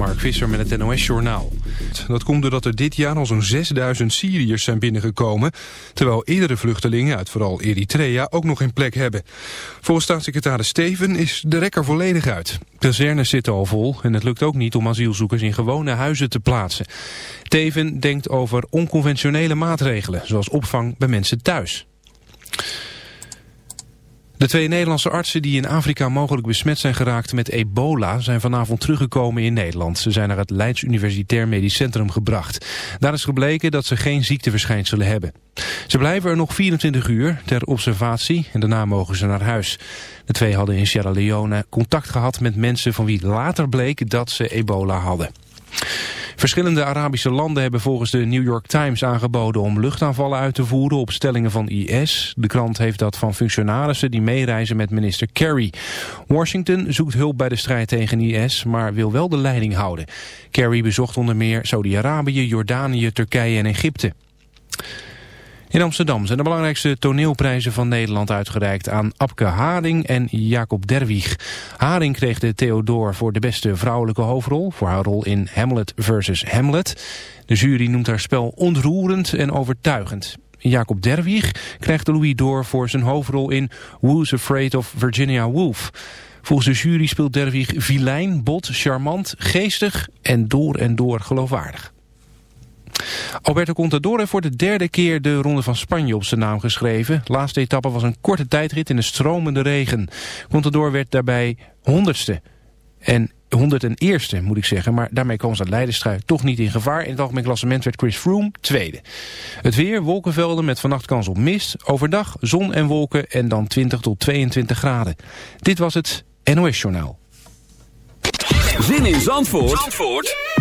Mark Visser met het NOS-journaal. Dat komt doordat er dit jaar al zo'n 6000 Syriërs zijn binnengekomen... terwijl eerdere vluchtelingen uit vooral Eritrea ook nog geen plek hebben. Volgens staatssecretaris Steven is de rekker volledig uit. Kazernes zitten al vol en het lukt ook niet om asielzoekers in gewone huizen te plaatsen. Steven denkt over onconventionele maatregelen, zoals opvang bij mensen thuis. De twee Nederlandse artsen die in Afrika mogelijk besmet zijn geraakt met ebola zijn vanavond teruggekomen in Nederland. Ze zijn naar het Leids Universitair Medisch Centrum gebracht. Daar is gebleken dat ze geen ziekteverschijnselen hebben. Ze blijven er nog 24 uur ter observatie en daarna mogen ze naar huis. De twee hadden in Sierra Leone contact gehad met mensen van wie later bleek dat ze ebola hadden. Verschillende Arabische landen hebben volgens de New York Times aangeboden om luchtaanvallen uit te voeren op stellingen van IS. De krant heeft dat van functionarissen die meereizen met minister Kerry. Washington zoekt hulp bij de strijd tegen IS, maar wil wel de leiding houden. Kerry bezocht onder meer Saudi-Arabië, Jordanië, Turkije en Egypte. In Amsterdam zijn de belangrijkste toneelprijzen van Nederland uitgereikt aan Abke Haring en Jacob Derwig. Haring kreeg de Theodor voor de beste vrouwelijke hoofdrol, voor haar rol in Hamlet versus Hamlet. De jury noemt haar spel ontroerend en overtuigend. Jacob Derwig krijgt de Louis d'Or voor zijn hoofdrol in Who's Afraid of Virginia Woolf. Volgens de jury speelt Derwig vilijn, bot, charmant, geestig en door en door geloofwaardig. Alberto Contador heeft voor de derde keer de Ronde van Spanje op zijn naam geschreven. Laatste etappe was een korte tijdrit in de stromende regen. Contador werd daarbij honderdste. En 101ste moet ik zeggen, maar daarmee kwam zijn leiderstrui toch niet in gevaar. In het algemeen klassement werd Chris Froome tweede. Het weer, wolkenvelden met vannacht kans op mist. Overdag zon en wolken en dan 20 tot 22 graden. Dit was het NOS Journaal. Zin in Zandvoort, Zandvoort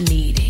needing.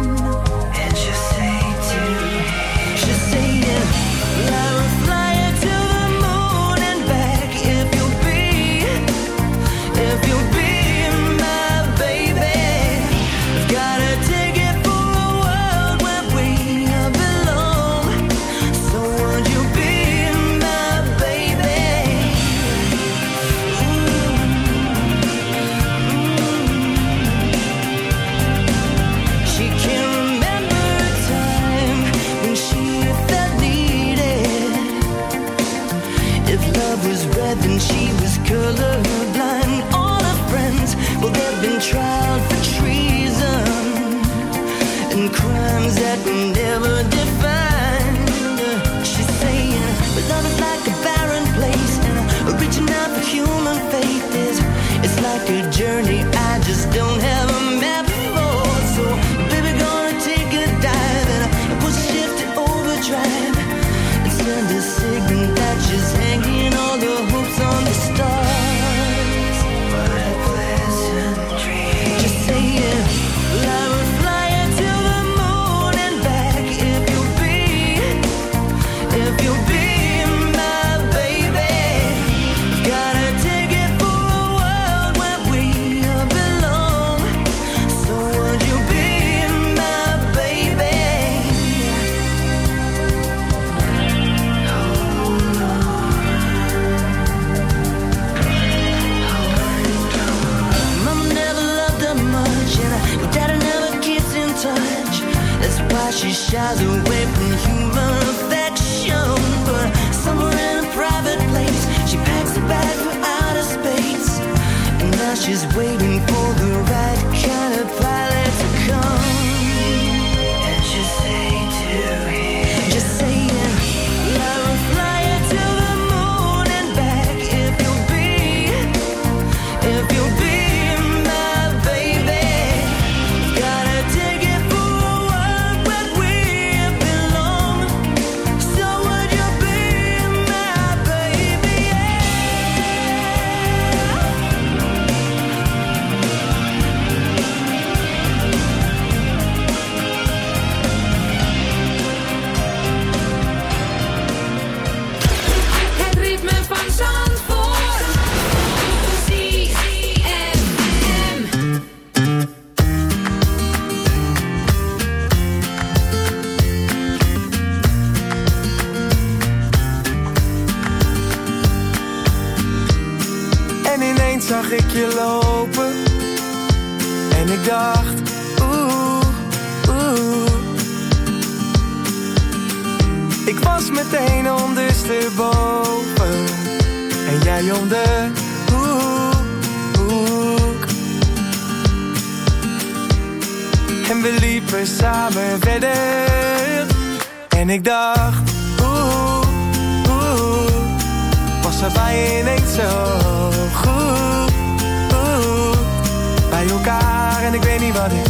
Wat ik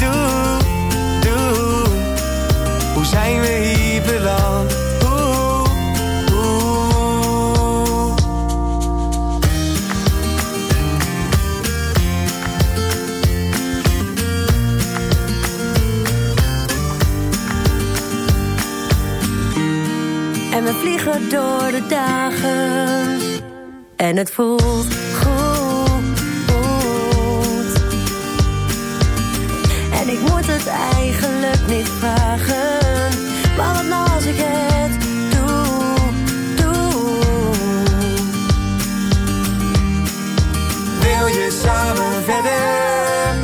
doe, doe. Hoe zijn we hier beland? En we vliegen door de dagen. En het voelt verder?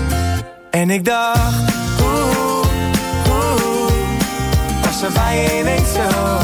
En ik dacht, oeh, oeh, was er bij ineens zo